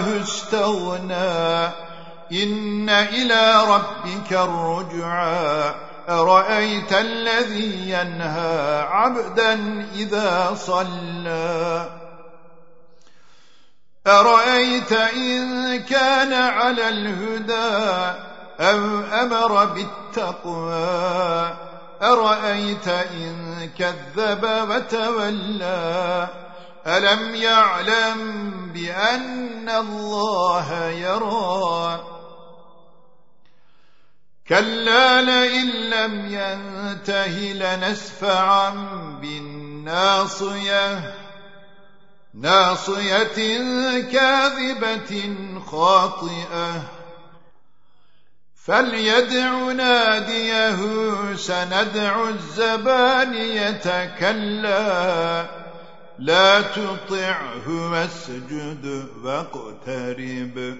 رآه استغنى إن إلى ربك الرجعى أرأيت الذي ينهى عبدا إذا صلى أرأيت إن كان على الهدى أو أمر بالتقوى أرأيت إن كذب وتولى ألم يعلم بأن الله يرى. كلا لئن لم ينته لنسفعا بالناصية. ناصية كاذبة خاطئة. فليدع ناديه سندع الزبانية كلا لا تطعه واسجد واقترب.